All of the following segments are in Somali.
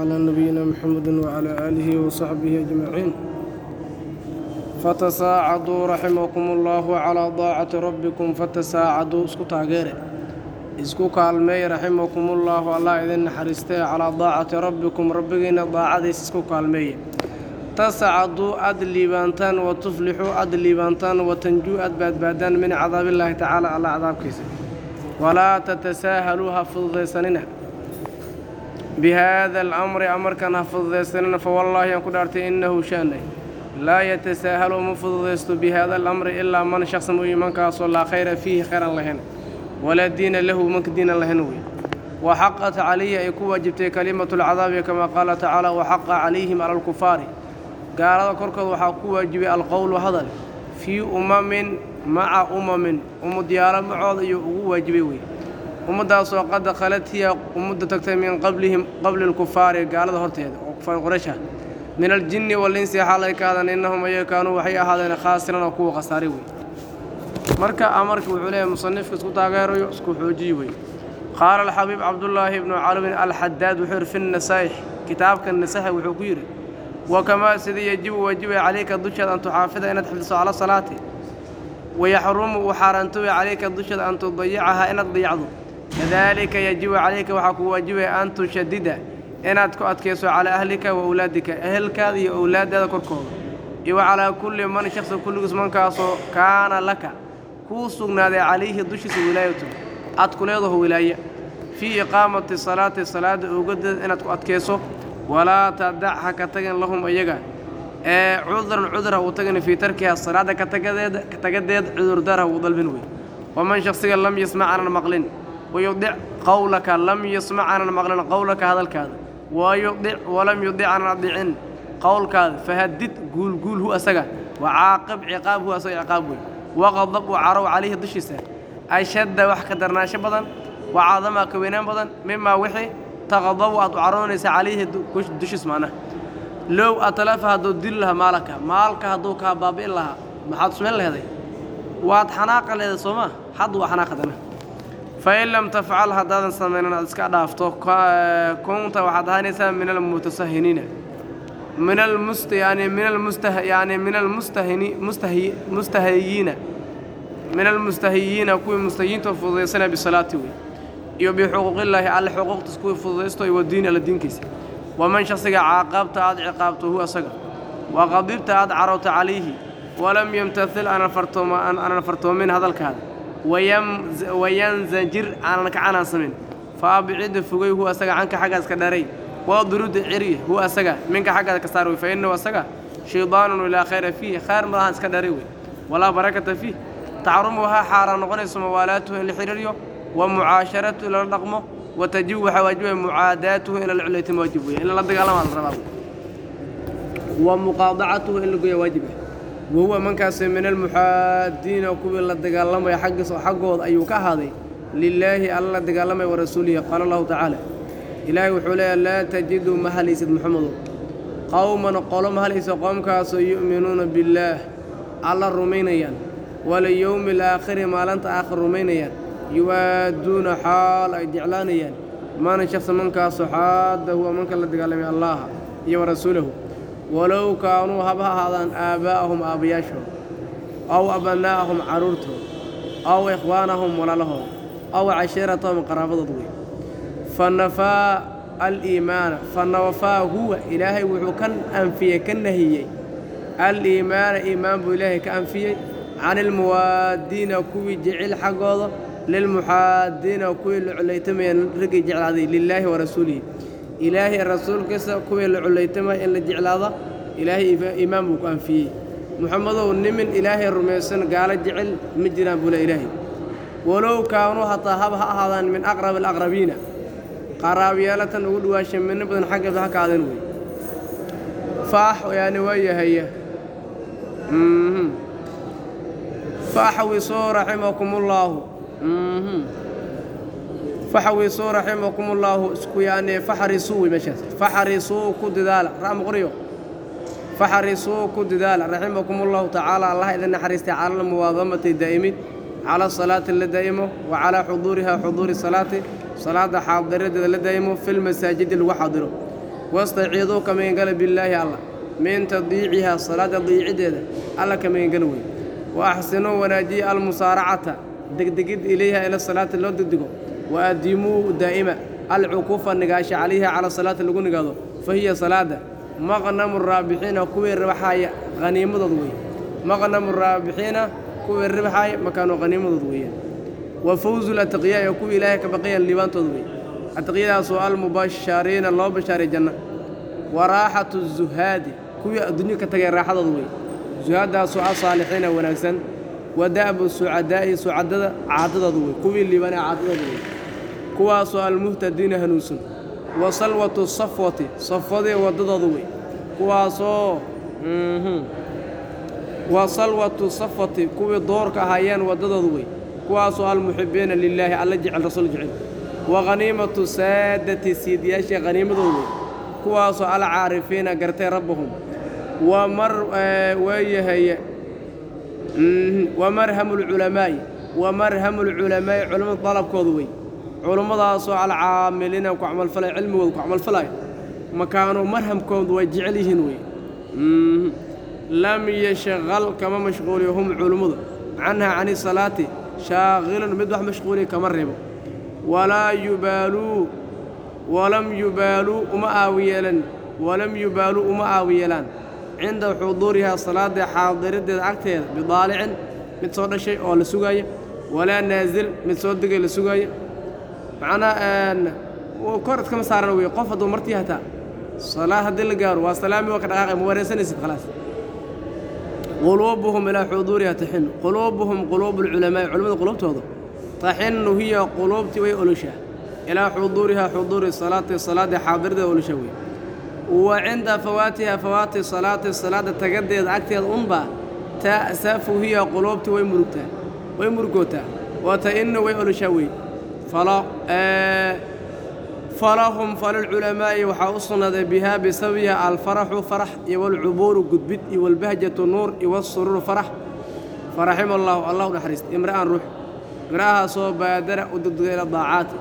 على نبينا محمد وعلى آله وصحبه أجمعين فتساعدوا رحمكم الله على طاعة ربكم فتساعدوا اسكو تاغيري اسكو كالمي رحمكم الله الله إذن حرستي على طاعة ربكم ربنا طاعة اسكو كالمي تسعدوا أدليبانتان وتفلحوا أدليبانتان وتنجوا أدبادبادان من عذاب الله تعالى على عذاب كيسي ولا تتساهلوها فضيسننا بهذا الأمر أمر كان فضيسننا فوالله يكون أرتي إنه شاني لا يتساهل مفضيست بهذا الأمر إلا من شخص من كاس لا خير فيه خيرا لهن ولا دين له من دين لهن وحقت عليه يكون وجبت كلمة العذاب كما قال تعالى وحق عليهم على الكفار قال كركض وحق واجب القول هذا في أمم مع أمم أم ديار معوض واجبي وي ummadaas oo qad khalad hiya ummadda tagtay min qablihim qabli lkufaari gaalada horteeda oo kufaar quraysha min aljinni walinsi xaalay ka adan innahum ayaga kaanuu waxay ahaadeen khaasiran oo kuwa khasaaray wey marka amarka wuxuu leeyahay musanifka isku taageerayo isku xoojiyi wey qaala alxabiib cabdullaahi ibnu calwin alxadaad wuxuu yidhi fi nasaa'ix kitaabka nasaxi wuxuu ku yidhi wakamaa sidii yajibu waajibaya calayka dusheeda an tuxaafida inaad xifdiso cala salaati wayaxrumu uu xaaraantooya calayka dusheeda an tudayicahaa inaad dayacdo kadalika yajibu calayka waxaa ku waajibaya an tushadida inaad ku adkayso calaa ahlika wa awlaadika ehelkaada iyo owlaadaada korkooda. Iyo calaa kulli man shaqsi kulligiis mankaasoo kaana laka kuu sugnaaday calayhi dushiisa wilaayatu aad ku leedaho wilaaya. Fii iqaamati salaati salaada oogadeeda inaad ku adkayso walaa tadac ha ka tagin lahum iyaga ee cuduran cudur ha uu tagin fii tarkiha salaada katagadeeda cudurdaar ha uu dalbin wey. Waman shaksiga lam yasmac aanan maqlin wayudic qowlaka lam yasmac aanan maqlin qowlaka hadalkaada wayudic walam yudic aanan adicin qowlkaada fahadid guulguul hu asaga wacaaqib ciqaab hu asaga ciqaab wey waqadab u carow calayhi dushiisa ashadda wax ka darnaansho badan wacadama ka weynaan badan mimaa wixii taqadabu aad u caroonaysa calayhi dushiis macnaha low atalafa hadduu dili lahaa maalaka maalka hadduu kaa baabi'in lahaa maxaad sumayn laheeday waad xanaaqa leeday soo maa hadda waa xanaaqadana fain lam tafcal haddaadan samaynan aad iska dhaafto kunta waxaad ahaanaysaa min almutasahiniina min almust yani min almustah yani min almustahini mustahi mustahiyiina. Min almustahiyiina kuwii mustahiyiinta fududaysana bisalaati wey iyo bixuquuqillaahi alle xuquuqtiis kuwii fududaysto iyo wadiini alla diinkiisa. Waman shaksiga caaqabta aad ciqaabto hu asaga. Waqadibta aad carowta calayhi. Walam fartooma aanan fartoomin hadalkaada wayanzajir aanan ka canaansamin fa abcida fogay hu asaga canka xaggaas ka dharay. Waadruda ciri hu asaga. Minka xaggaada ka saar wey fa innahu asaga. Shaydaanun laa khayra fiihi khayr malahan iska dharay wey walaa barakata fiih tacrumu waxaa xaaraan noqonayso mawaalaatuhu in la xidhiiryo wa mucaasharatu in lala dhaqmo wa tajibu waxaa waajibaya mucaadaatuhu in lala culaytimo waajib wey in lala dagaalamaa la rabaa. Wa muqaadacatuhu in la goya waajib wahuwa mankaasi min almuxaadiina kuwii la dagaalamaya xaggiis xaggooda ayuu ka ahaaday lilaahi alla la dagaalamaya wa rasuulihi qaala allahu tacaala ilaahay wuxuu leeyahay laa tajidu ma halaysid moxamedow qowman qolo ma halaysa qoomkaasoo yu'minuuna billaah alla rumaynayaan walyowmi alaakhiri maalinta aakhir rumaynayaan yuwaaduuna xaal ay jeclaanayaan maana shaqsi mankaasoo xaadda huwa manka la dagaalamay allaha iyo wa rasuulahu walow kaanuu haba ahaadaan aabbaa'ahum aabbayaashood aw abanaa'ahum carruurtood aw ikhwaanahum walaalahood aw cashiiratahum qaraabadood wey fa nafaa aliimaana fa nafaa huwa ilaahay wuxuu ka anfiyey ka nahiyey. Aliimaana iimaan buu ilaahay ka anfiyey. Cani ilmuwaadiina kuwii jecel xaggooda. Lilmuxaadiina kuwii la culaytamaya raggii jeclaaday lilaahi wa rasuulihi ilaahay rasuulkiisa kuwii la culaytamaya in la jeclaada ilaahay iimaan buu ku anfiyey. Muxamedow nimin ilaahay rumaysan gaalo jecel ma jiraan buu le ilaahay. Walow kaanuu hataa haba ha ahaadaan min aqrabi alaqrabiina. Qaraabyaalatan ugu dhawaashay midno badan xaggeeda ha ka adan wey. Faax yaani waa yahaya. Faxwisuu raximakumullaahu faxwisuu raximakumullaahu isku yaani faxrisuu wey meeshaas faxrisuu ku didaala ra'ma qoriyo. Faxrisuu ku didaala raximakumullahu tacaala allah idin naxariistay cala almuwaadamati daa'imid cala asalaati la daa'imo wa calaa xuduuriha xuduuri salaati salaada xaadiradeeda la daa'imo fi lmasaajidi lagu xaadiro. Wastaciiduu ka magangala billaahi alla min tadiicihaa salaada diicideeda alla ka magangala wey wa axsinuu wanaajiya almusaaracata degdegid ilayha ila salaati loo degdego wa adimuu daa'ima alcukuufa nigaasha calayha cala salaati lagu nigaado fa hiya salaada. Maqnamu raabixiina kuwii ribaxaaya haniimadood wey maqnamu raabixiina kuwii ribaxaaya makaanu haniimadood weeyaan. Wa fawzu latqiyaa ee kuwii ilaahay ka baqayan liibaantooda wey atqiyadaasoo almubashariina loo bashaaray janna. Wa raaxatu zuhaadi kuwii adduunyo ka tagay raaxadooda wey zuhaaddaasoo asaalixiina wanaagsan. Wa da'bu sucadaa'i sucadada caadadooda wey kuwii liibanee caadadooda wey kuwaasoo almuhtadiina hanuunsan. Wa salwatu safwati safwadii waddadooda wey. Kuwaasoo wa salwatu safwati kuwii doorka ahaayeen waddadooda wey. Kuwaasoo almuxibiina lilaahi alla jecel rasuul jecel. Wa khaniimatu saadati siidiyaashii khaniimadooda wey. Kuwaasoo alcaarifiina gartay rabbahum wa mar weeyahay wa marhamu lculamaa'i wa marhamu lculamaa'i culammada dalabkooda wey culummadaasoo alcaamiliina ku camalfalay cilmigooda ku camalfalaya makaanu marhamkoodu way jecel yihiin wey lam yashqal kama mashquuliyo hum culummadu canhaa cani salaati shaaqilun mid wax mashquuliya kama reebo walaa yubaaluu walam yubaaluu uma aawiyeelan walam yubaaluu uma aawiyeelaan cinda xuduurihaa salaada xaadirideeda agteeda bidaalicin mid soo dhashay oo la sugaaya walaa naasil mid soo degay la sugaaya macnaa kor iskama saaran wey qof hadduu martii hataa salaad haddii la gaaro waa salaami waa ka dhaqaaqay ma wareersanaysid khalaas. Quluubuhum ilaa xuduuriha taxinu quluubuhum quluubu lculamaa'i culamada quluubtooda taxinu hiya quluubtii way oloshaa ilaa xuduurihaa xuduuri salaati salaadii xaadiradeeda oloshaa wey wa cinda fawaatiha fawaati salaati salaada tagadeeda agteeda unbaa ta'safu hiya quluubtii way murugtaa way murugootaa. Wa ta'inu way oloshaa wey falahum falilculamaa'i waxaa u sugnaaday bihaa bisababiha alfaraxu farax iyo walcubuuru gudbid iyo walbahjatu nuur iyo wasuruuru farax. Faraxima allaahu allah u naxariista imra'an ruux imra'ahaasoo baadara u degdegay ila daacaati.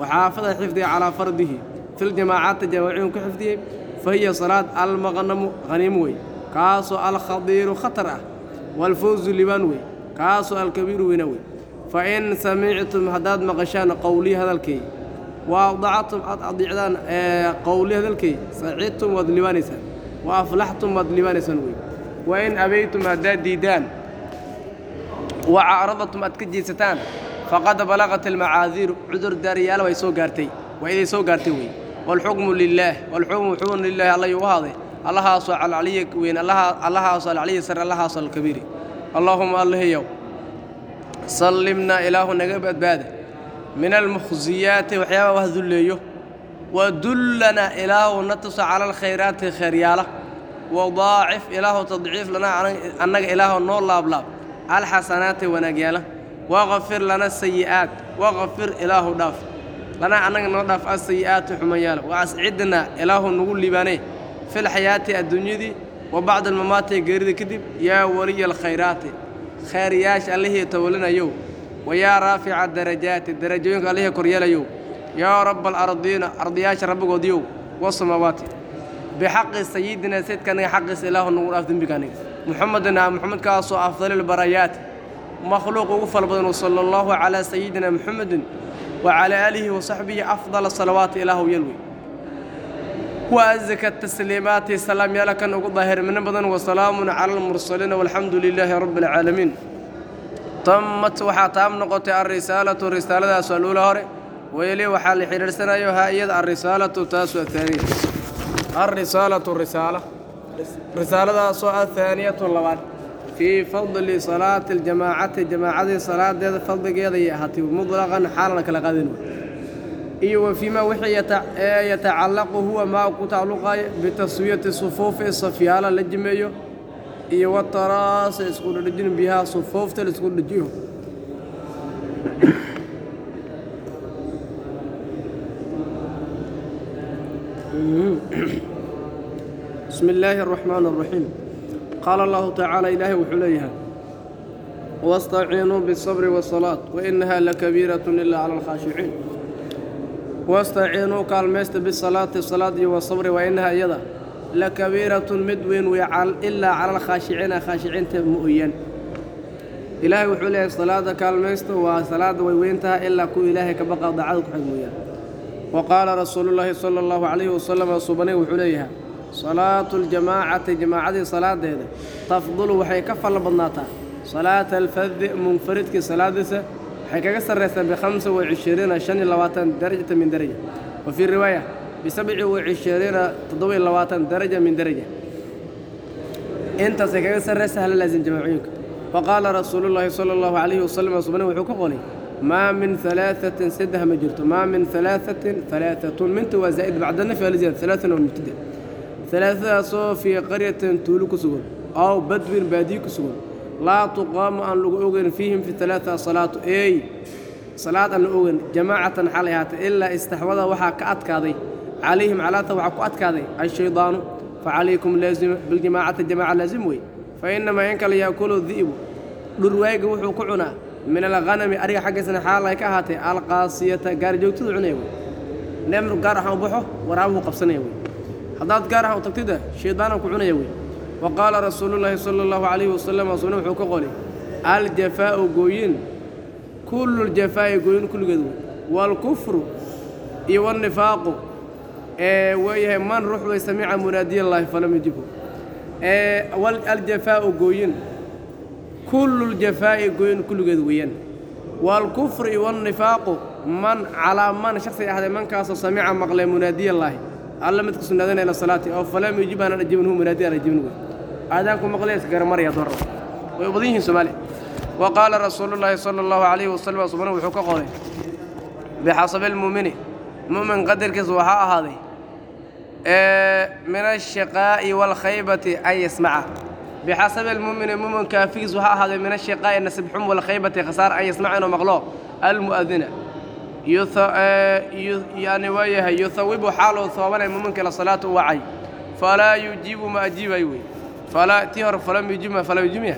Waxaafada xifdiga calaa fardihi filjamaacaati jamaaciyun ku xifdiyey fa hiya salaad almaqnamu haniimo wey. Kaasoo alkhadiiru khatar ah waalfawzu libaan wey. Kaasoo alkabiiru weyna wey fa in samictum haddaad maqashaan qowlii hadalkay wa adactum aad adiicdaan qowlii hadalkay sacidtum waad libaanaysaan wa aflaxtum waad libaanaysaan wey wa in abaytum haddaad diiddaan wa cacradatum aad ka jeedsataan faqad balaqat almacaadiiru cudur daariyaal way soo gaartay waa iday soo gaartay wey waalxukmu lilaah waalxukmu xukmun lilaahi allayuu u ahaaday allahaasoo calcaliya weyn allahaasoo alcaliya sare allahaasoo alkabiiri allaahuma allahayow sallimnaa ilaahu naga badbaada min almukhsiyaati waxyaabaa wax dulleeyo. Wa dullanaa ilaahu na tusa cala alkhayraati khayryaala wadaacif ilaahu tadciif lanaa annaga ilaahu noo laablaab. Alxasanaati wanaagyaala. Waqfir lana sayi'aat. Waqfir ilaahu dhaaf. Lanaa annaga noo dhaaf asayi'aati xumayaala. Wa ascidnaa ilaahu nagu liibaanee filxayaati adduunyadii wa bacda almamaati geerida kadib yaa waliya alkhayraati khayryaasha allihii tawalinayow wa yaa raafica darajaati darajooyinka allihii koryeelayow yaa rabba alardiina ardiyaasha rabbigoodiyow wasamaawaati bixaqi sayidina sayidka aniga xaqiisa ilaahu nagu dhaaf dembiga aniga muxamedina muxamedkaasoo afdalilbarayaati makhluuq ugu fal badan sala allahu calaa sayidina muxamedin wa calaa aalihi wa saxbihi afdala salawaati ilaahu waazaka tasliimaati salaam yaalla kan ugu daahirmino badan wasalaamun cala almursaliin walxamdu lilaahi rabbi alcaalamiin tammat waxaa taam noqotay alrisaalatu risaaladaas aluula hore wayeli waxaa la xidhiidhsanayo haa iyada alrisaalatu taasu ahaaniya alrisaalatu risaala risaaladaasoo athaaniyatu labaad fii fadli salaati aljamaacati jamaacadii salaadeeda fadligeeday ahaatay mutlaqan xaalan kala qaadin iyo wafiima wixii yatacallaqu huwa maa ku tacalluqaya bitaswiyati sufuufi safyaala la jimeeyo iyo wataraasa isku dhedhejin bihaa sufuufta la isku dhejiyo bismi illaahi الraxmaan الraxiim qaala allahu tacaala ilaahay wuxuu leeyahay waاstaciinuu bالصabri wالsalaaة wainaha lakabiiraة ilaa cala alkhaashiciin wastaciinuu kaalmaysta bisalaati salaad iyo wasabri wa innaha iyada la kabiiratun mid weyn wey ilaa cala alkhaashiciina khaashiciinta mooyaan ilaahay wuxuu leeyahay salaada kaalmaysta waa salaada way weyn tahay ilaa kuwa ilaahay ka baqa daacada ku xig mooyaan wa qaala rasuulullaahi sala allahu calayhi wasalam subanay wuxuu leeyahay salaatu ljamaacati jamaacadii salaadeeda tafdulu waxay ka falla badnaataa salaata alfadi munfaridkii salaadiisa waxay kaga sarraysaa bikhamsa wa cishiriina shan iyo labaatan darajata min daraja wa fii riwaaya bisabci wa cishiriina toddoba iyo labaatan daraja min daraja intaasay kaga sarraysa hala laasim jamaacooyinka wa qaala rasuulullaahi sala allahu calayhi wasalam subane wuxuu ka qolay maa min alaaثatin saddex ma jirto maa min alaaثatin alaaثatun minta waa zaa'id bacda nafi alziyaad alaaثan waa mubtada alaaثadaasoo fii qaryatin tuulo ku sugan aw badwin baadiyi ku sugan laa tuqaamu aan lagu ogeyn fiihim fi alaaثa salaatu eey salaad aan la ogeyn jamaacatan xalay ahaatay ilaa istaxwada waxaa ka adkaaday calayhim calaata waxaa ku adkaaday ashaydaanu facalaykum biljamaacati jamaaca laazim wey fa inamaa in kale yaakulu di'bu dhurwaayga wuxuu ku cunaa min alghanami ariga xaggiisana xaal ay ka ahaatay alqaasiyata gaarjoogtada cunaya wey neemru gaar ahaan u baxo waraabuhu qabsanaya wey haddaad gaar ahaan u tagtida shaydaanan ku cunaya wey wa qaala rasuulullaahi sala allahu calayhi wasalam asuna wuxuu ka qolay aljafaa'u gooyin kullu ljafaa'i gooyin kulligeed wey waalkufru iyo walnifaaqu ee weeyahay man ruux way samica munaadiyallaahi falam yujibhu ee aljafaa'u gooyin kullu ljafaa'i gooyin kulligeed weeyaan waalkufru iyo walnifaaqu man calaa man shaksi ahday mankaasoo samica maqlay munaadiyallaahi alla midka sunaadana ila salaati oo falam yujib aanan aan ajibin wey aadaanku maqlaysa garamaraya door way u badan yihiin soomaaliya wa qaala rasuulullaahi sala allahu calayhi wasalam subana wuxuu ka qoray bixasabi almuumini mu'min qadarkiisa waxaa ahaaday min ashiqaa'i waalkhaybati an yasmaca bixasabi almuumini mu'min kaafigiis waxaa ahaaday min ashiqaa'i nasibxum waalkhaybati khasaar an yasmaca inuu maqlo almu'adina yani waa yahay yuhawibu xaaluu hoobanay mu'minka ila salaata u wacay falaa yujiibu ma ajiibayo wey tii hore falam yujiibma falaa yujiibya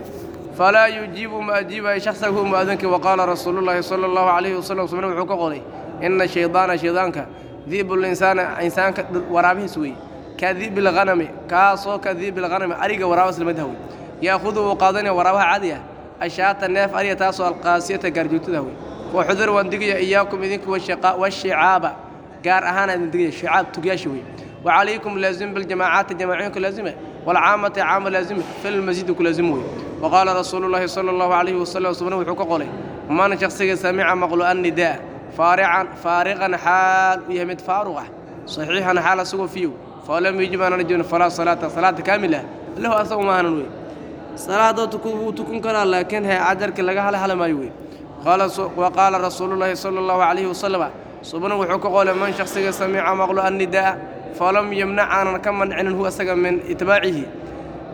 falaa yujiibu ma ajiibayo shaksahu mu'adinka waqaala rasuulullaahi sala allahu calayhi wasalam subna wuxuu ka qoray ina shaydaana shaydaanka di'bu linsaana insaanka waraabihiis wey ka di'bi lghanami kaasoo ka di'bi lghanami ariga waraabas lamadaha wey yaahudu wuu qaadanaya waraabaha caadi ashaata neef ariga taasoo alqaasiyata gaarjoogtada wey waxudur waan digaya iyaakum idinka washicaaba gaar ahaan idin digaya shicaab tugyaasha wey wacalaykum laazim biljamaacaati jamaacooyinka laazima walcaamati caama laazima filmasjidi ku laazimo wey waqaala rasuulullaahi sala allahu calayhi wasalam subna wuxuu ka qolay man shaksiga samica maqlo annidaa faarican faariqan xaal u yahay mid faaruq ah saxiixan xaal asagoo fiyow falam yujib aanan jibin falaa salaata salaata kaamil ah lahu asagu maahanan wey salaada wuu tukun karaa laakiin he cajarkii laga hala hala maayo wey wa qaala rasuulullaahi sala allahu calayhi wasalama subna wuxuu ka qolay man shaksiga samica maqlo annidaa falam yamnac aanan ka mancinin hu asaga min itbaacihi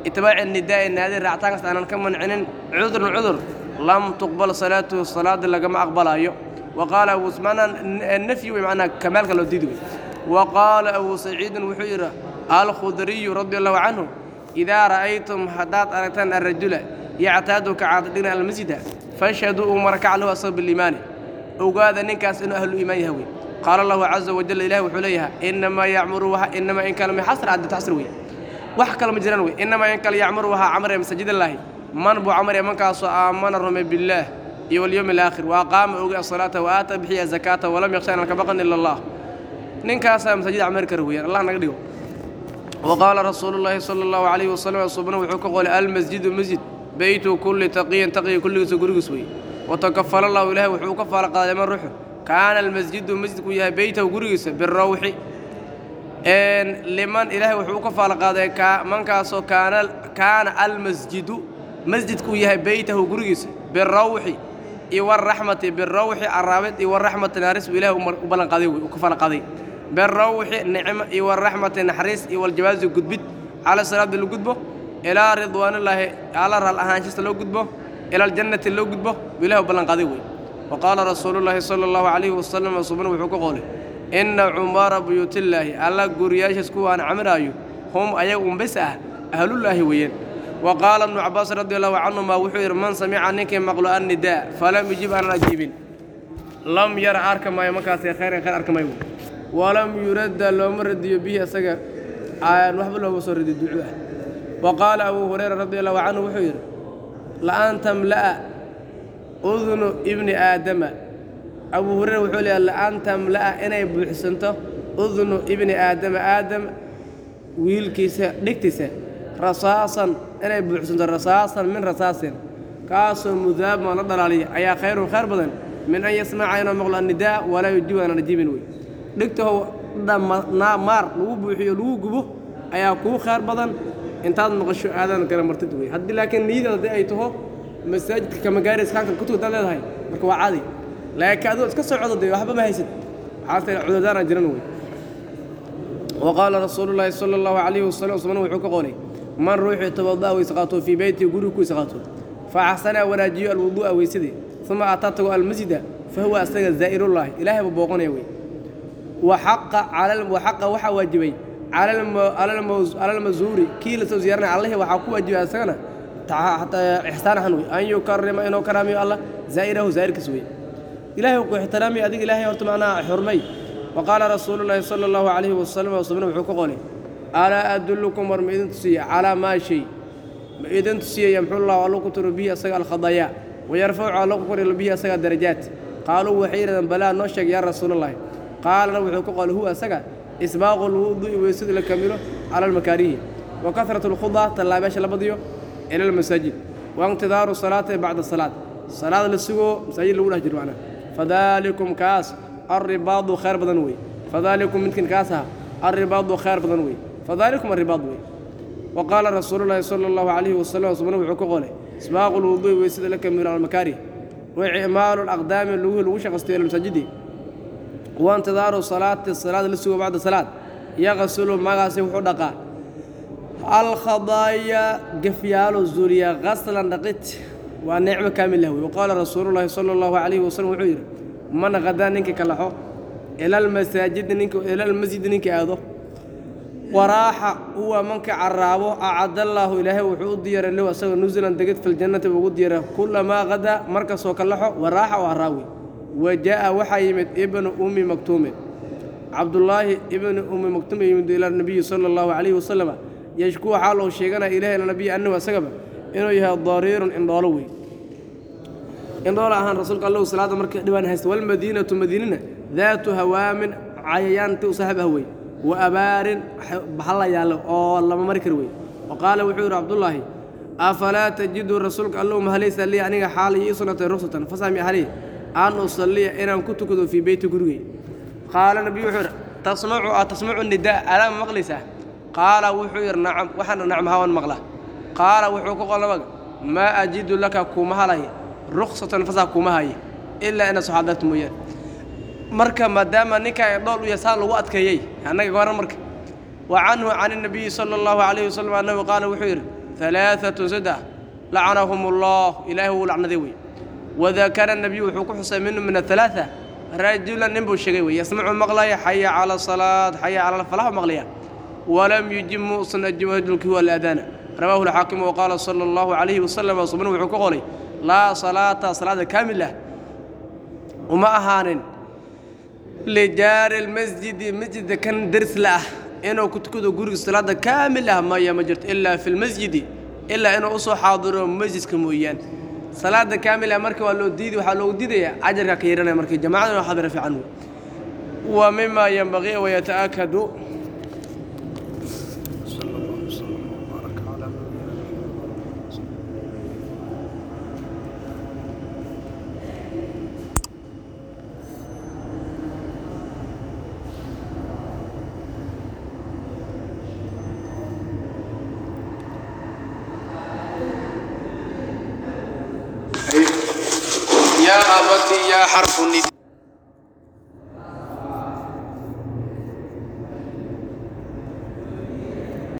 itbaaci nidaa'i naadi raactaankaas aanan ka mancinin cudurun cudur lam tuqbal salaatuhu salaada lagama aqbalaayo wa qaala abu macnaa nafyi wey macnaa kamaalka loo diidi wey wa qaala abu saciidin wuxuu yidhi alkhudriyu radia allahu canhu idaa ra'aytum haddaad aragtaan arrajula yactaadu ka caadadhina almasjida fashhaduu uu marakac lahu asaga biliimaani ogaada ninkaas inuu ahlu iimaan yahay wey qaala allahu caza wajal ilahi wuxuu leeyahay inamaa yacmuru inamaa in kale xasr cadda taxsir wey wax kale ma jiraan wey inamaa in kale yacmuru wahaa camraya masaajidallaahi man buu camraya mankaasoo aamana rumay billaah iyo walyowmi alaakhir wa aqaama ogi asalaata wa aata bixiya zakaata walam yakhsha an ka baqan ila allah ninkaasaa masaajid camari kara weeyaan allah naga dhigo wa qaala rasuulu llaahi sala allahu calayhi wasalam subna wuxuu ka qolay almasjidu masjid beytu kulli taqiyin taqiya kulligiisa gurigiis wey watakafala allahu ilaahay wuxuu ka faala qaaday man ruuxu kaana almasjidu masjidku yahay beytahu gurigiisa birawxi liman ilaahay wuxuu ka faala qaaday mankaasoo kaana almasjidu masjidku yahay beytahu gurigiisa birawxi iyo waraxmati birawxi araabid iyo waraxmati naxariis buu ilahay u ballan qaaday wey u ka faala qaaday birawxi nicmo iyo waraxmati naxariis iyo waljawaazi gudbid cala salaadi la gudbo ilaa ridwaanillaahi alla raal ahaanshista loo gudbo ila aljannati loo gudbo buu ilahay u ballan qaaday wey wa qaala rasuulullaahi sala allahu calayhi wasalam subna wuxuu ka qoolay inna cumara buyuutillaahi alla guriyaashaas kuwaan camiraayo hum ayaga unbis ah ahlullaahi weeyaan wa qaala ibnu cabbaas radi allahu canhuma wuxuu yidhi man samica ninkii maqlo annidaa falam yujib aanan ajiibin lam yara arka maayo markaasee khayran khayr arka maayo walam yuradda looma radiyo bihi asaga aan waxba looma soo radiyo duco ah wa qaala abuu hurayra radi allahu canhu wuxuu yidhi la'an tamla'a udnu ibni aadama. Abuu hurayra wuxuu leeyahay la'an tamla'a inay buuxsanto udnu ibni aadama. Aadam wiilkiisa dhigtiisa rasaasan inay buuxsanto rasaasan min rasaasin. Kaasoo mudaaban la dhalaaliya ayaa khayrun khayr badan min an yasmaca inuu maqlo annidaa walaa yujibu aan ajibin wey. Dhigtaho maar lagu buuxiyo lagu gubo ayaa kuu khayr badan. Intaad maqasho aadaan kala martid wey. Haddii laakiin niyada haddii ay taho masaajidka kama gaaraysa kaanka kutub hadaad leedahay. Marka waa caadi. Laakiin adoo iska socdo dee waxba ma haysid. Waxaas tahay cudurdaana jiran wey. Wa qaala rasuulu llaahi sala allahu calayhi wasalam usman wuxuu ka qolay man ruuxii tawadaa weyse qaato fii beytii gurigu ku weyse qaato. Fa axsanaa wanaajiyo alwuduu'a weysadii uma ataa tago almasjida fa huwa asaga zaa'irullaahi ilaahay buu booqanaya wey. Waxaqa waxaa waajibay. Cala kii la soo ziyaaranaya allahi waxaa ku waajibay asagana ixsaan ahaan wey an yukarima inuu karaamiyo allah zaa'irahu zaa'irkiis wey ilahay ku ixtiraamiyo adiga ilaahay horta macnaha xurmay. Wa qaala rasuulu llaahi sala allahu calayhi wasalam wasabna wuxuu ka qolay alaa adullukum war ma idin tusiya calaa maa shay? Ma idin tusiya yamxullahu allo ku tiro bihi asaga alkhadayaa wayarfacu allo ku korilo bihi asaga darajaat qaaluu waxay yidhahdeen balaa noo sheeg yaa rasuulallaahi qaalana wuxuu ka qolay huwa asaga isbaaqu lwudu'i weysadu la kamilo cala almakaarihi wa kahratu alkhudaa tallaabeesha la badiyo ila almasaajid wa intidaaru salaati bacda salaad salaad la sugoo masaajid lagu dhex jiro macnaha fadaalikum kaas arribaadu khayr badan wey fadaalikum midkin kaas aha arribaadu khayr badan wey fadaalikum arribaad wey wa qaala rasuulu llaahi sala allahu calayhi wasalam subna wuxuu ka qolay isbaaqu lwudu'i weysada la kamilo cala almakaarih wa icmaalu alaqdaami luguhi lagu shaqaysto ila almasaajidi wa intidaaru salaati salaad la sugo bacda salaad yaqsulu magaasi wuxuu dhaqaa alkhadaaya gefyaalo zuuliya qaslan dhaqid waa nicmo kaamil lah wey waqaala rasuulu llaahi sala allahu calayhi wasalam wuxuu yidhi man qadaa ninkii ka laxo ila almasaajidi ninka ila almasjidi ninkii aado waraaxa huwa manka caraabo acadallaahu ilaahay wuxuu u diyaray low asagoo nusulan degid filjannati ugu diyaray kullamaa qadaa markastoo ka laxo waraaxa oo haraawi wa jaa'a waxaa yimid ibnu ummi maktuumin cabdullaahi ibnu ummi maktuum yimid ila nabiyi sala allahu calayhi wasalama yashkuu xaal uu sheeganaya ilahi ila nabiyi annahu asagaba inuu yahay dariirun indhoolo wey indhoolo ahaan rasuulka allahu salaada marka dhibaan haysta walmadiinatu madiinina daatu hawaamin cayayaanti u ah wey wa abaarin bahalla yaallo oo lama mari kar wey wa qaala wuxuu yidhi cabdullaahi afalaa tajidu rasuulka allahu mahalaysa lii aniga xaala ii sugnatay ruksatan fasami ahliy an usalliya inaan ku tukado fii beyti gurigay qaala nabiyu wuxuu yidhi tasmacu a tasmacu nidaa alaama maqlaysaa qaala wuxuu yidhi nacam waxaana nacam hawan maqla qaala wuxuu ku qolnamag maa ajidu laka kuma halaya ruksatan fasax kuma haya ilaa inaad soxaadarta mooyaan marka maadaama ninkaa dhool u yahay saa lagu adkeeyey annaga garan marka wa canhu can inabiyi sala allahu calayhi wasalam annahu qaala wuxuu yidhi halaaatun saddex lacanahum allah ilaahi wuu lacnaday wey wadakara nebiyu wuxuu ku xusay minhu min athalaaa rajulan nin buu sheegay wey yasmacu maqlaya xaya cala asalaad xaya cala alfalax maqlaya walam yujib muusan ajimajulkii waa laadaana rawahu alxaakim wa qaala sala allahu calayhi wasalam subn wuxuu ka qoray laa salaata salaada kaamil ah uma ahaanin lijaari lmasjidi masjidka kan dersla ah inuu ku tukado guriga salaada kaamil ah maya ma jirto ilaa fi lmasjidi ilaa inuu u soo xaadiro masjidka mooyaan salaada kaamil ah marka waa loo diidi waxaa loogu diidayaa ajarkaa ka yeranaya marka jamacada inoo fiican wa mima yenbaqii wayataakadu